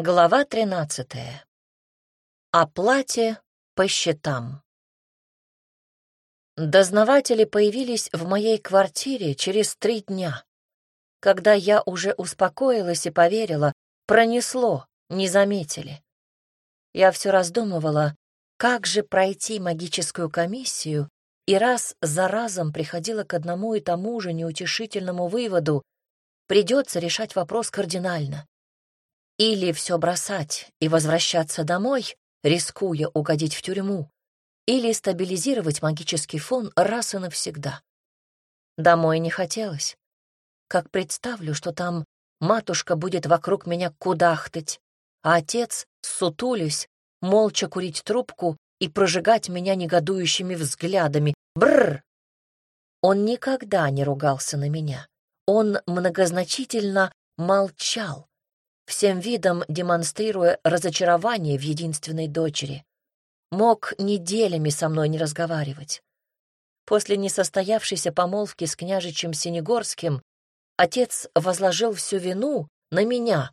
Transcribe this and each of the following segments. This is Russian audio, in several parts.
Глава тринадцатая. О плате по счетам. Дознаватели появились в моей квартире через три дня. Когда я уже успокоилась и поверила, пронесло, не заметили. Я все раздумывала, как же пройти магическую комиссию, и раз за разом приходила к одному и тому же неутешительному выводу — придется решать вопрос кардинально. Или все бросать и возвращаться домой, рискуя угодить в тюрьму, или стабилизировать магический фон раз и навсегда. Домой не хотелось. Как представлю, что там матушка будет вокруг меня кудахтать, а отец, сутулись, молча курить трубку и прожигать меня негодующими взглядами. Бррр! Он никогда не ругался на меня. Он многозначительно молчал, всем видом демонстрируя разочарование в единственной дочери. Мог неделями со мной не разговаривать. После несостоявшейся помолвки с княжичем Синегорским отец возложил всю вину на меня,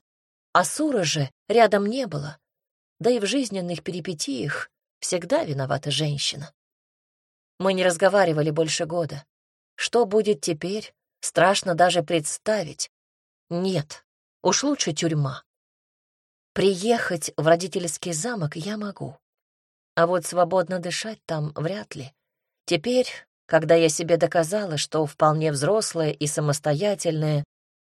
а Сура же рядом не было. Да и в жизненных перипетиях всегда виновата женщина. Мы не разговаривали больше года. Что будет теперь, страшно даже представить. Нет, Уж лучше тюрьма. Приехать в родительский замок я могу. А вот свободно дышать там вряд ли. Теперь, когда я себе доказала, что вполне взрослая и самостоятельная,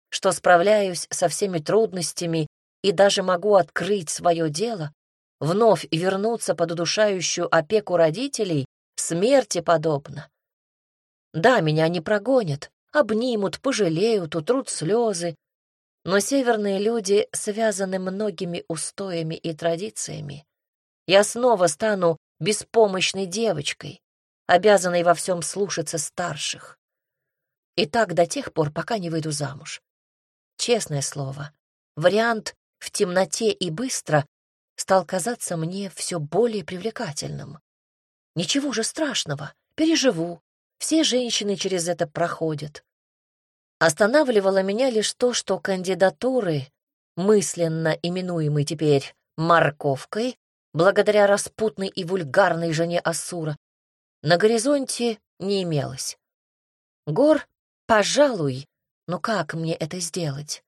что справляюсь со всеми трудностями и даже могу открыть свое дело, вновь вернуться под удушающую опеку родителей смерти подобно. Да, меня не прогонят, обнимут, пожалеют, утрут слезы, но северные люди связаны многими устоями и традициями. Я снова стану беспомощной девочкой, обязанной во всем слушаться старших. И так до тех пор, пока не выйду замуж. Честное слово, вариант в темноте и быстро стал казаться мне все более привлекательным. Ничего же страшного, переживу. Все женщины через это проходят. Останавливало меня лишь то, что кандидатуры, мысленно именуемой теперь «морковкой», благодаря распутной и вульгарной жене Ассура, на горизонте не имелось. Гор, пожалуй, но как мне это сделать?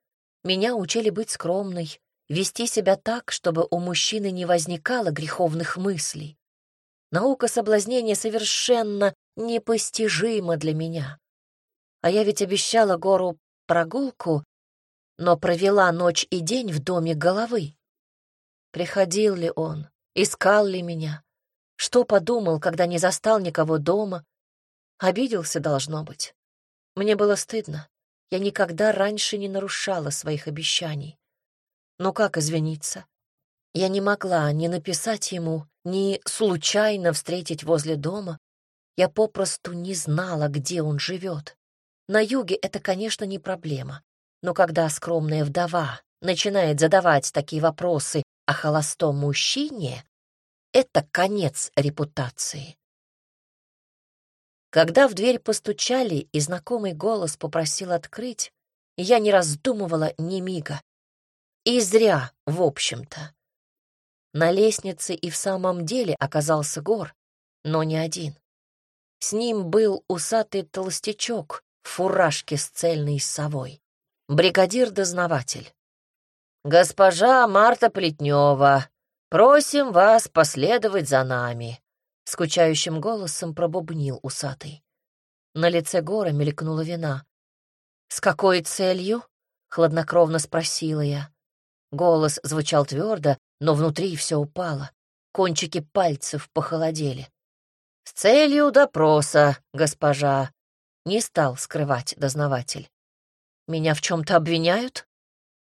Меня учили быть скромной, вести себя так, чтобы у мужчины не возникало греховных мыслей. Наука соблазнения совершенно непостижима для меня. А я ведь обещала Гору прогулку, но провела ночь и день в доме головы. Приходил ли он, искал ли меня? Что подумал, когда не застал никого дома? Обиделся, должно быть. Мне было стыдно. Я никогда раньше не нарушала своих обещаний. Но как извиниться? Я не могла ни написать ему, ни случайно встретить возле дома. Я попросту не знала, где он живет. На юге это, конечно, не проблема. Но когда скромная вдова начинает задавать такие вопросы о холостом мужчине, это конец репутации. Когда в дверь постучали и знакомый голос попросил открыть, я не раздумывала ни мига. И зря, в общем-то. На лестнице и в самом деле оказался гор, но не один. С ним был усатый толстячок, фуражке с цельной совой. Бригадир-дознаватель. «Госпожа Марта Плетнева, просим вас последовать за нами», — скучающим голосом пробубнил усатый. На лице Гора мелькнула вина. «С какой целью?» — хладнокровно спросила я. Голос звучал твердо, но внутри все упало. Кончики пальцев похолодели. «С целью допроса, госпожа», не стал скрывать дознаватель. «Меня в чем-то обвиняют?»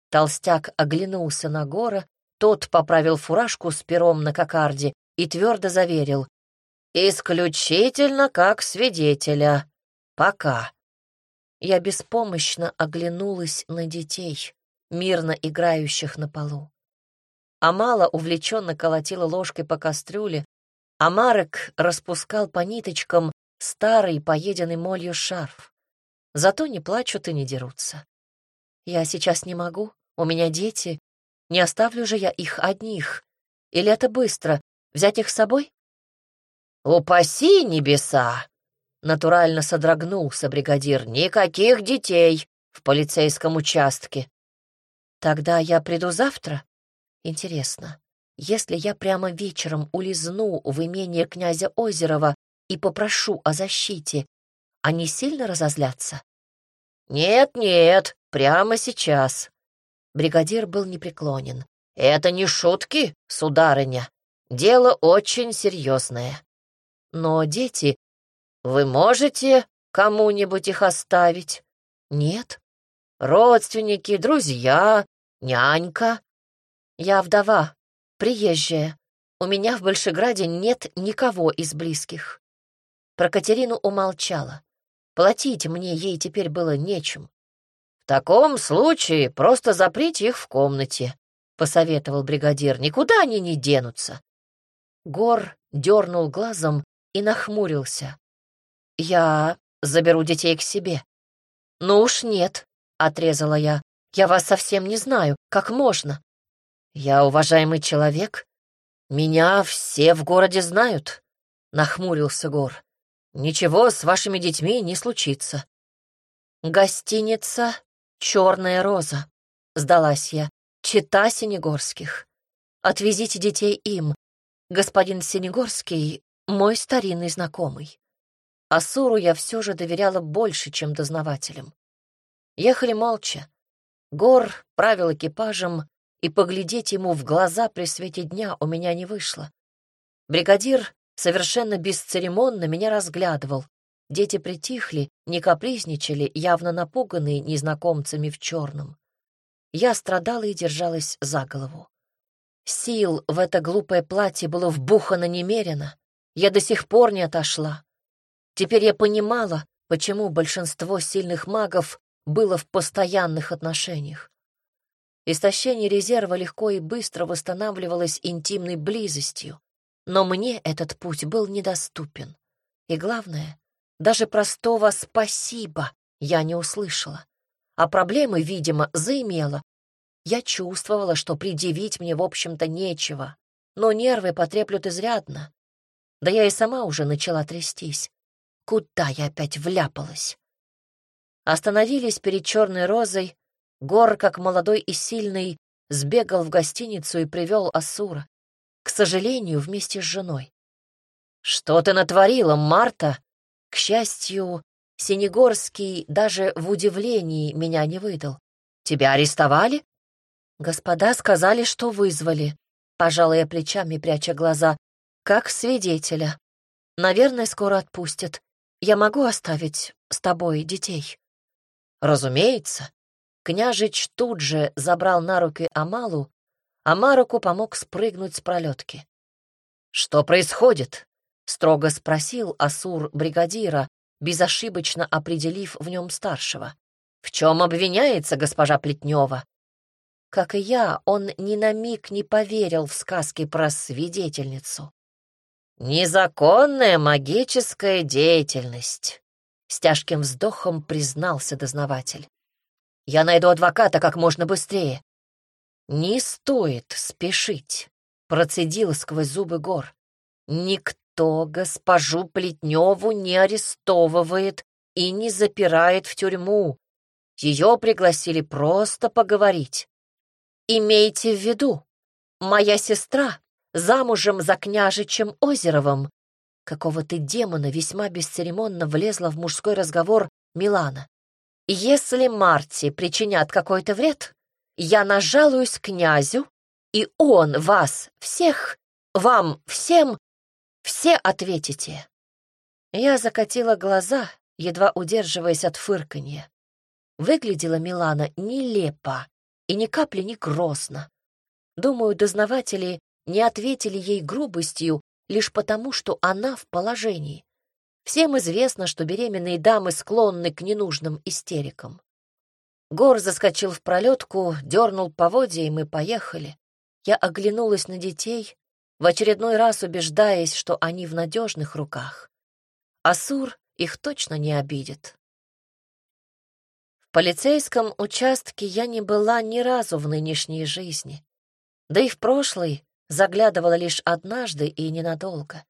Толстяк оглянулся на Гора, тот поправил фуражку с пером на кокарде и твердо заверил. «Исключительно как свидетеля. Пока». Я беспомощно оглянулась на детей, мирно играющих на полу. Амала увлеченно колотила ложкой по кастрюле, а Марек распускал по ниточкам старый, поеденный молью шарф. Зато не плачут и не дерутся. Я сейчас не могу, у меня дети, Не оставлю же я их одних. Или это быстро? Взять их с собой? «Упаси небеса!» — натурально содрогнулся бригадир. «Никаких детей в полицейском участке». «Тогда я приду завтра?» «Интересно, если я прямо вечером улизну в имение князя Озерова и попрошу о защите, они сильно разозлятся?» «Нет-нет, прямо сейчас». Бригадир был непреклонен. «Это не шутки, сударыня. Дело очень серьезное. Но дети... Вы можете кому-нибудь их оставить? Нет. Родственники, друзья, нянька. Я вдова, приезжая. У меня в Большеграде нет никого из близких. Про Катерину умолчала. Платить мне ей теперь было нечем. В таком случае просто заприте их в комнате, посоветовал бригадир. Никуда они не денутся. Гор дернул глазом и нахмурился. «Я заберу детей к себе». «Ну уж нет», — отрезала я. «Я вас совсем не знаю. Как можно?» «Я уважаемый человек. Меня все в городе знают», — нахмурился Гор. «Ничего с вашими детьми не случится». «Гостиница «Черная роза», — сдалась я. «Чита Синегорских. Отвезите детей им. Господин Синегорский мой старинный знакомый. Асуру я все же доверяла больше, чем дознавателям. Ехали молча. Гор правил экипажем, и поглядеть ему в глаза при свете дня у меня не вышло. Бригадир совершенно бесцеремонно меня разглядывал. Дети притихли, не капризничали, явно напуганные незнакомцами в черном. Я страдала и держалась за голову. Сил в это глупое платье было вбухано немерено. Я до сих пор не отошла. Теперь я понимала, почему большинство сильных магов было в постоянных отношениях. Истощение резерва легко и быстро восстанавливалось интимной близостью, но мне этот путь был недоступен. И главное, даже простого «спасибо» я не услышала, а проблемы, видимо, заимела. Я чувствовала, что предъявить мне, в общем-то, нечего, но нервы потреплют изрядно. Да я и сама уже начала трястись. Куда я опять вляпалась? Остановились перед черной розой. Гор, как молодой и сильный, сбегал в гостиницу и привел Асура. Сожалению, вместе с женой. «Что ты натворила, Марта?» К счастью, Синегорский даже в удивлении меня не выдал. «Тебя арестовали?» «Господа сказали, что вызвали», — пожала я плечами, пряча глаза как свидетеля. Наверное, скоро отпустят. Я могу оставить с тобой детей?» «Разумеется». Княжич тут же забрал на руки Амалу, а Маруку помог спрыгнуть с пролетки. «Что происходит?» — строго спросил Асур бригадира, безошибочно определив в нем старшего. «В чем обвиняется госпожа Плетнева?» Как и я, он ни на миг не поверил в сказки про свидетельницу. «Незаконная магическая деятельность», — с тяжким вздохом признался дознаватель. «Я найду адвоката как можно быстрее». «Не стоит спешить», — процедил сквозь зубы гор. «Никто госпожу Плетневу не арестовывает и не запирает в тюрьму. Ее пригласили просто поговорить. Имейте в виду, моя сестра замужем за княжичем Озеровым. Какого ты демона весьма бесцеремонно влезла в мужской разговор Милана. Если Марти причинят какой-то вред, я нажалуюсь князю, и он вас всех, вам всем, все ответите. Я закатила глаза, едва удерживаясь от фырканья. Выглядела Милана нелепо и ни капли не грозно. Думаю, дознаватели не ответили ей грубостью лишь потому, что она в положении. Всем известно, что беременные дамы склонны к ненужным истерикам. Гор заскочил в пролетку, дернул поводья, и мы поехали. Я оглянулась на детей, в очередной раз убеждаясь, что они в надежных руках. Асур их точно не обидит. В полицейском участке я не была ни разу в нынешней жизни. Да и в прошлый заглядывала лишь однажды и ненадолго.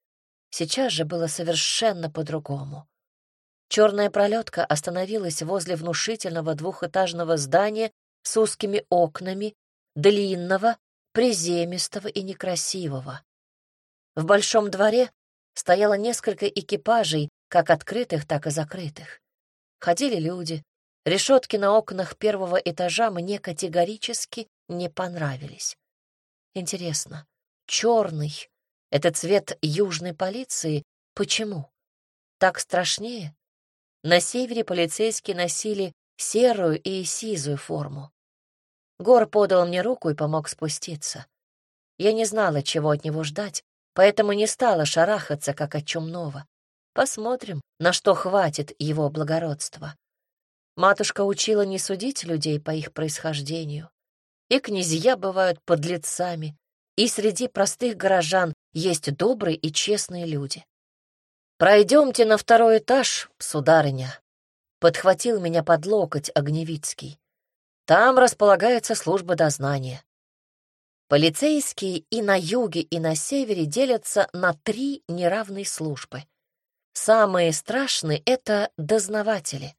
Сейчас же было совершенно по-другому. Черная пролетка остановилась возле внушительного двухэтажного здания с узкими окнами, длинного, приземистого и некрасивого. В большом дворе стояло несколько экипажей, как открытых, так и закрытых. Ходили люди. Решетки на окнах первого этажа мне категорически не понравились. Интересно, черный — это цвет южной полиции? Почему? Так страшнее? На севере полицейские носили серую и сизую форму. Гор подал мне руку и помог спуститься. Я не знала, чего от него ждать, поэтому не стала шарахаться, как от чумного. Посмотрим, на что хватит его благородства. Матушка учила не судить людей по их происхождению. И князья бывают подлецами, и среди простых горожан есть добрые и честные люди. «Пройдемте на второй этаж, сударыня», — подхватил меня под локоть Огневицкий. «Там располагается служба дознания». Полицейские и на юге, и на севере делятся на три неравные службы. Самые страшные — это дознаватели.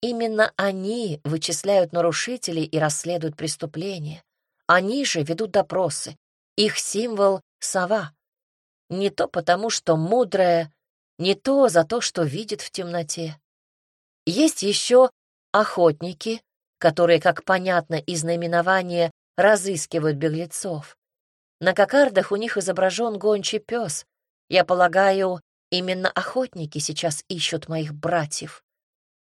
Именно они вычисляют нарушителей и расследуют преступления. Они же ведут допросы. Их символ — сова. Не то потому, что мудрая не то за то, что видит в темноте. Есть еще охотники, которые, как понятно из наименования, разыскивают беглецов. На кокардах у них изображен гончий пес. Я полагаю, именно охотники сейчас ищут моих братьев.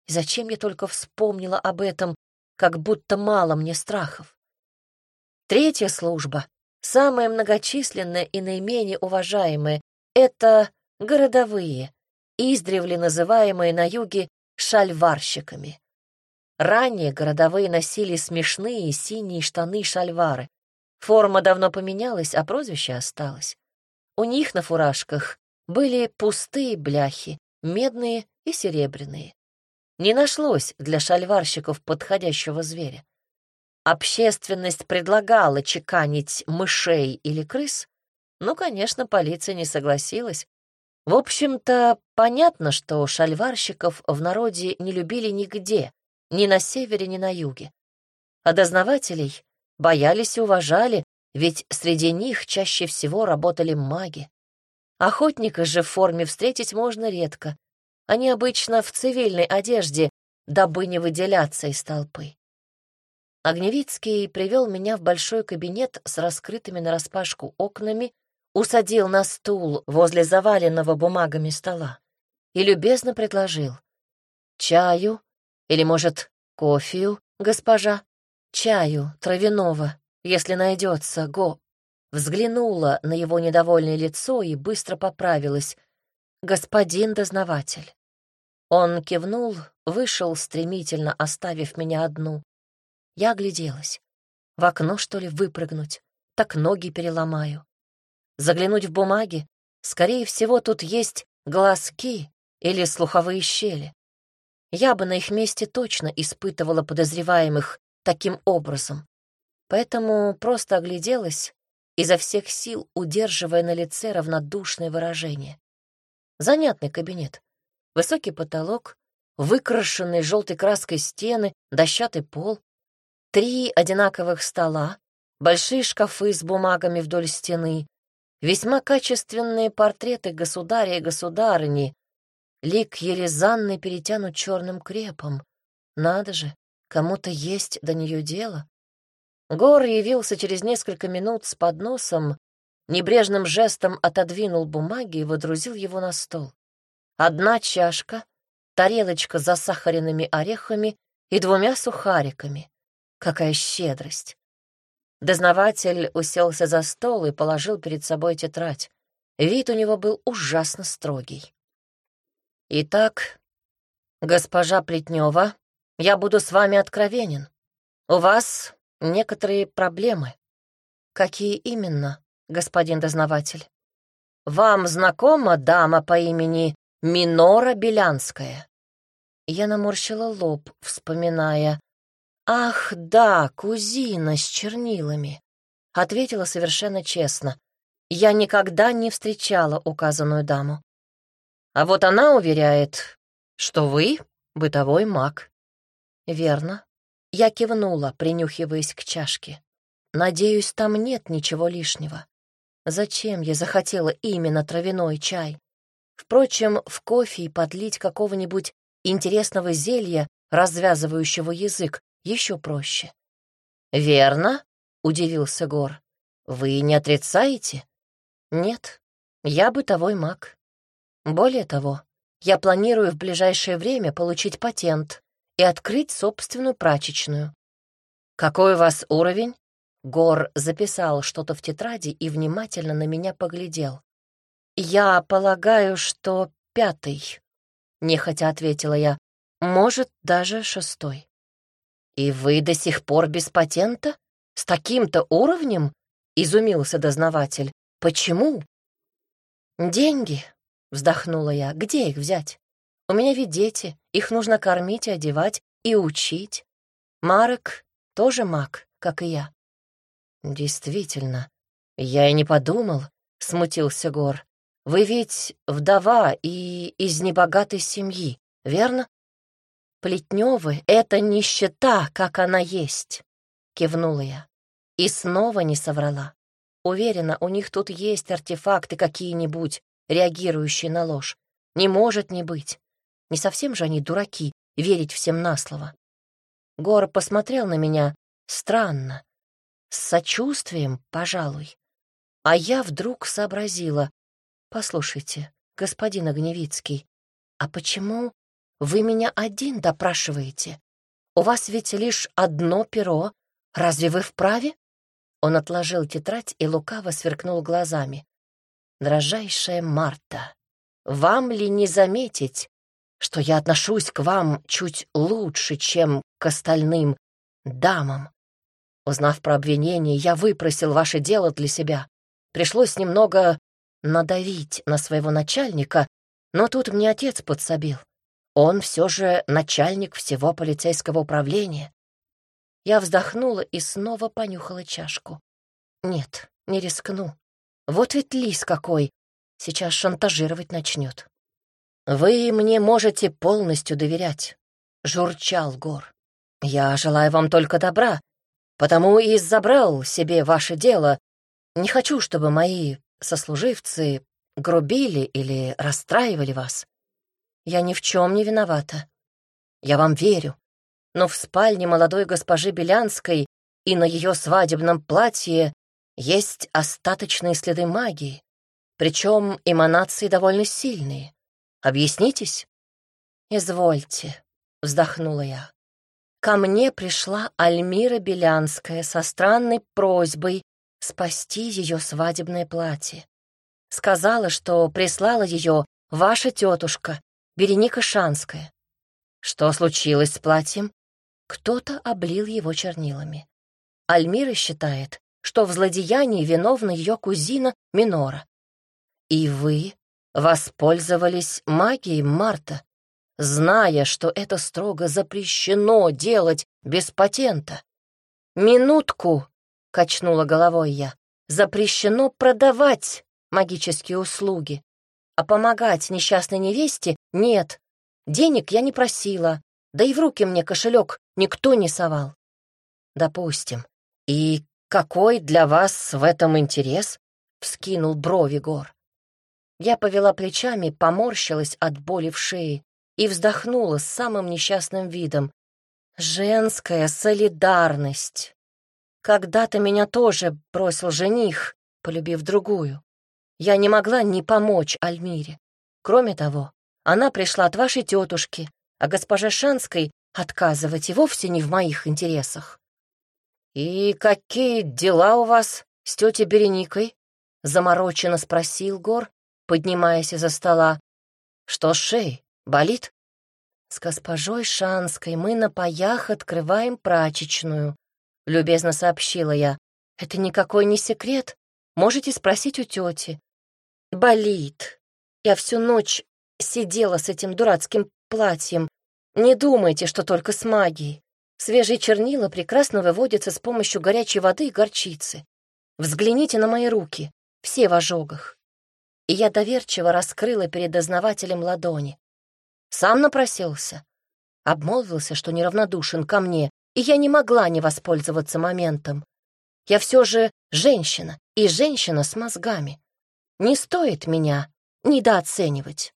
Зачем я только вспомнила об этом, как будто мало мне страхов? Третья служба, самая многочисленная и наименее уважаемая, это городовые, издревле называемые на юге шальварщиками. Ранее городовые носили смешные синие штаны-шальвары. Форма давно поменялась, а прозвище осталось. У них на фуражках были пустые бляхи, медные и серебряные. Не нашлось для шальварщиков подходящего зверя. Общественность предлагала чеканить мышей или крыс, но, конечно, полиция не согласилась, в общем-то, понятно, что шальварщиков в народе не любили нигде, ни на севере, ни на юге. А дознавателей боялись и уважали, ведь среди них чаще всего работали маги. Охотника же в форме встретить можно редко. Они обычно в цивильной одежде, дабы не выделяться из толпы. Огневицкий привел меня в большой кабинет с раскрытыми нараспашку окнами усадил на стул возле заваленного бумагами стола и любезно предложил. «Чаю? Или, может, кофею, госпожа? Чаю травяного, если найдется, го...» Взглянула на его недовольное лицо и быстро поправилась. «Господин дознаватель». Он кивнул, вышел стремительно, оставив меня одну. Я огляделась. В окно, что ли, выпрыгнуть? Так ноги переломаю заглянуть в бумаги. Скорее всего, тут есть глазки или слуховые щели. Я бы на их месте точно испытывала подозреваемых таким образом. Поэтому просто огляделась, изо всех сил удерживая на лице равнодушное выражение. Занятный кабинет. Высокий потолок, выкрашенные желтой краской стены, дощатый пол, три одинаковых стола, большие шкафы с бумагами вдоль стены, Весьма качественные портреты государя и государыни. Лик Елизанны перетянут черным крепом. Надо же, кому-то есть до нее дело. Гор явился через несколько минут с подносом, небрежным жестом отодвинул бумаги и водрузил его на стол. Одна чашка, тарелочка с засахаренными орехами и двумя сухариками. Какая щедрость! Дознаватель уселся за стол и положил перед собой тетрадь. Вид у него был ужасно строгий. «Итак, госпожа Плетнева, я буду с вами откровенен. У вас некоторые проблемы. Какие именно, господин дознаватель? Вам знакома дама по имени Минора Белянская?» Я наморщила лоб, вспоминая, Ах, да, кузина с чернилами. ответила совершенно честно. Я никогда не встречала указанную даму. А вот она уверяет, что вы бытовой маг. Верно. Я кивнула, принюхиваясь к чашке. Надеюсь, там нет ничего лишнего. Зачем я захотела именно травяной чай? Впрочем, в кофе подлить какого-нибудь интересного зелья, развязывающего язык, еще проще. «Верно?» — удивился Гор. «Вы не отрицаете?» «Нет, я бытовой маг. Более того, я планирую в ближайшее время получить патент и открыть собственную прачечную. Какой у вас уровень? Гор записал что-то в тетради и внимательно на меня поглядел. Я полагаю, что пятый, нехотя ответила я. Может, даже шестой. И вы до сих пор без патента? С таким-то уровнем? Изумился дознаватель. Почему? Деньги, Вздохнула я. Где их взять? У меня ведь дети. Их нужно кормить, одевать и учить. Марек тоже маг, как и я. Действительно, я и не подумал, смутился Гор. Вы ведь вдова и из небогатой семьи, верно? Плетневы — это нищета, как она есть, кивнула я. И снова не соврала. Уверена, у них тут есть артефакты какие-нибудь, реагирующие на ложь. Не может не быть. Не совсем же они дураки, верить всем на слово. Гор посмотрел на меня странно, с сочувствием, пожалуй. А я вдруг сообразила. «Послушайте, господин Огневицкий, а почему вы меня один допрашиваете? У вас ведь лишь одно перо. Разве вы вправе?» Он отложил тетрадь и лукаво сверкнул глазами. Дрожайшая Марта, вам ли не заметить, что я отношусь к вам чуть лучше, чем к остальным дамам? Узнав про обвинение, я выпросил ваше дело для себя. Пришлось немного надавить на своего начальника, но тут мне отец подсобил. Он все же начальник всего полицейского управления. Я вздохнула и снова понюхала чашку. Нет, не рискну. Вот ведь лис какой! Сейчас шантажировать начнет. «Вы мне можете полностью доверять», — журчал Гор. «Я желаю вам только добра, потому и забрал себе ваше дело. Не хочу, чтобы мои сослуживцы грубили или расстраивали вас. Я ни в чем не виновата. Я вам верю. Но в спальне молодой госпожи Белянской и на ее свадебном платье есть остаточные следы магии, причем эманации довольно сильные. Объяснитесь? Извольте, вздохнула я. Ко мне пришла Альмира Белянская со странной просьбой спасти ее свадебное платье. Сказала, что прислала ее ваша тетушка, Береника Шанская. Что случилось с платьем? Кто-то облил его чернилами. Альмира считает, что в злодеянии виновна ее кузина Минора. И вы воспользовались магией Марта, зная, что это строго запрещено делать без патента. «Минутку!» — качнула головой я. «Запрещено продавать магические услуги, а помогать несчастной невесте нет. Денег я не просила, да и в руки мне кошелек никто не совал». «Допустим. И «Какой для вас в этом интерес?» — вскинул брови Гор. Я повела плечами, поморщилась от боли в шее и вздохнула с самым несчастным видом. «Женская солидарность!» Когда-то меня тоже бросил жених, полюбив другую. Я не могла не помочь Альмире. Кроме того, она пришла от вашей тетушки, а госпоже Шанской отказывать и вовсе не в моих интересах. «И какие дела у вас с тетей Береникой?» — замороченно спросил Гор, поднимаясь из-за стола. «Что с шеей? Болит?» «С госпожой Шанской мы на паях открываем прачечную», — любезно сообщила я. «Это никакой не секрет. Можете спросить у тети». «Болит. Я всю ночь сидела с этим дурацким платьем. Не думайте, что только с магией. Свежие чернила прекрасно выводятся с помощью горячей воды и горчицы. Взгляните на мои руки, все в ожогах. И я доверчиво раскрыла перед дознавателем ладони. Сам напросился. Обмолвился, что неравнодушен ко мне, и я не могла не воспользоваться моментом. Я все же женщина, и женщина с мозгами. Не стоит меня недооценивать.